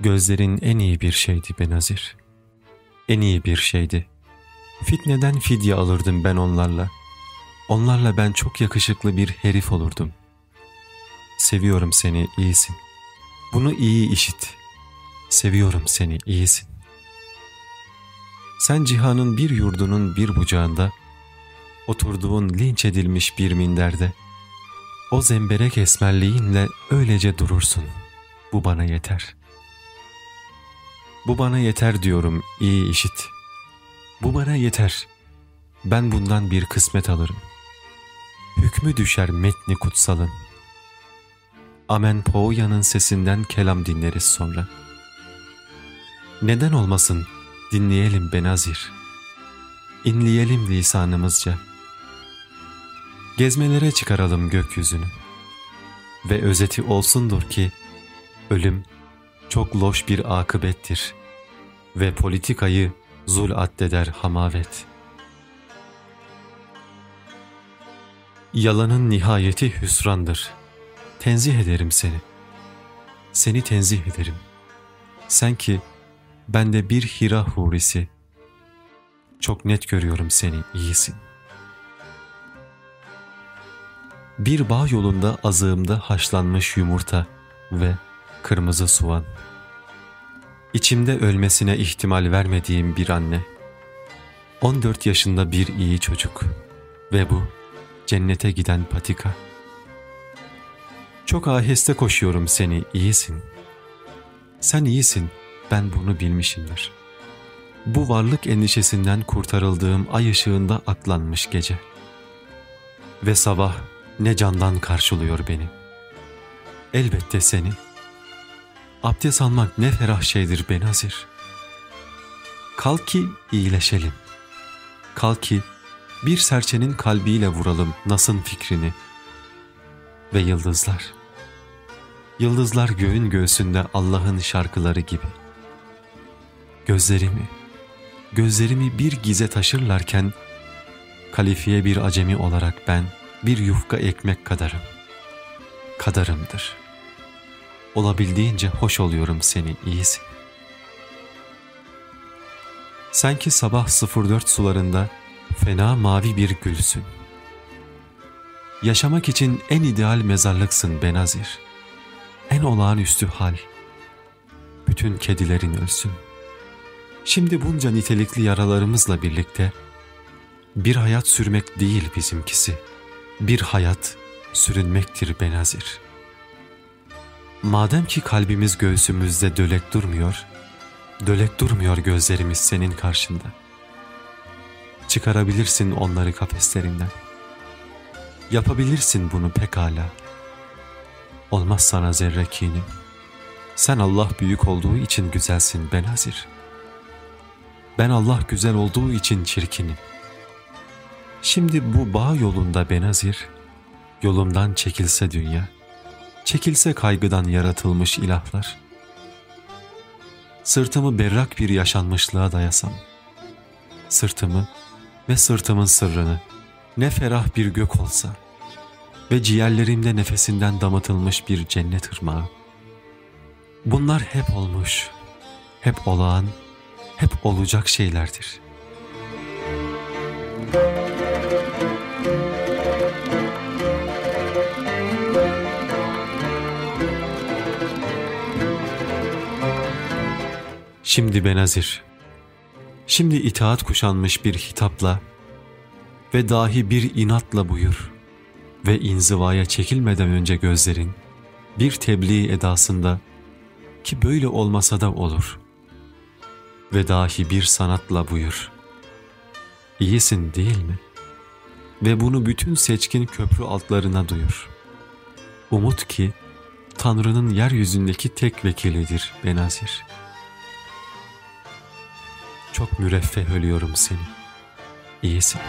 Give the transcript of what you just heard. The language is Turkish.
Gözlerin en iyi bir şeydi Benazir. En iyi bir şeydi. Fitneden fidye alırdım ben onlarla. Onlarla ben çok yakışıklı bir herif olurdum. Seviyorum seni, iyisin. Bunu iyi işit. Seviyorum seni, iyisin. Sen cihanın bir yurdunun bir bucağında, oturduğun linç edilmiş bir minderde, o zemberek esmerliğinle öylece durursun. Bu bana yeter. Bu bana yeter diyorum, iyi işit. Bu bana yeter. Ben bundan bir kısmet alırım. Hükmü düşer metni kutsalın. Amen Poğya'nın sesinden kelam dinleriz sonra. Neden olmasın dinleyelim Benazir. İnleyelim lisanımızca. Gezmelere çıkaralım gökyüzünü. Ve özeti olsundur ki ölüm çok loş bir akıbettir ve politikayı zul addeder hamavet. Yalanın nihayeti hüsrandır. Tenzih ederim seni. Seni tenzih ederim. Sen ki bende bir hira hurisi. Çok net görüyorum seni, iyisin. Bir bağ yolunda azığımda haşlanmış yumurta ve kırmızı soğan. İçimde ölmesine ihtimal vermediğim bir anne. 14 yaşında bir iyi çocuk ve bu cennete giden patika. Çok aheste koşuyorum seni, iyisin. Sen iyisin, ben bunu bilmişimdir. Bu varlık endişesinden kurtarıldığım ay ışığında aklanmış gece. Ve sabah ne candan karşılıyor beni. Elbette seni. Abdest almak ne ferah şeydir Benazir. Kalk ki iyileşelim. Kalk ki bir serçenin kalbiyle vuralım nasın fikrini. Ve yıldızlar. Yıldızlar göğün göğsünde Allah'ın şarkıları gibi. Gözlerimi, gözlerimi bir gize taşırlarken, kalifiye bir acemi olarak ben bir yufka ekmek kadarım. Kadarımdır. Olabildiğince hoş oluyorum seni, iyisin. Sanki sabah 04 sularında fena mavi bir gülsün. Yaşamak için en ideal mezarlıksın Benazir. En olağanüstü hal. Bütün kedilerin ölsün. Şimdi bunca nitelikli yaralarımızla birlikte bir hayat sürmek değil bizimkisi. Bir hayat sürünmektir Benazir. Madem ki kalbimiz göğsümüzde dölek durmuyor, dölek durmuyor gözlerimiz senin karşında. Çıkarabilirsin onları kafeslerinden. Yapabilirsin bunu pekala. Olmaz sana zerre kinim. Sen Allah büyük olduğu için güzelsin Benazir. Ben Allah güzel olduğu için çirkinim. Şimdi bu bağ yolunda Benazir, yolumdan çekilse dünya, çekilse kaygıdan yaratılmış ilahlar. Sırtımı berrak bir yaşanmışlığa dayasam, sırtımı ve sırtımın sırrını ne ferah bir gök olsa ve ciğerlerimde nefesinden damatılmış bir cennet ırmağı. Bunlar hep olmuş, hep olağan, hep olacak şeylerdir. Şimdi Benazir, şimdi itaat kuşanmış bir hitapla ve dahi bir inatla buyur ve inzivaya çekilmeden önce gözlerin bir tebliğ edasında ki böyle olmasa da olur ve dahi bir sanatla buyur. İyisin değil mi? Ve bunu bütün seçkin köprü altlarına duyur. Umut ki Tanrı'nın yeryüzündeki tek vekilidir Benazir. Çok müreffeh ölüyorum seni. İyisin.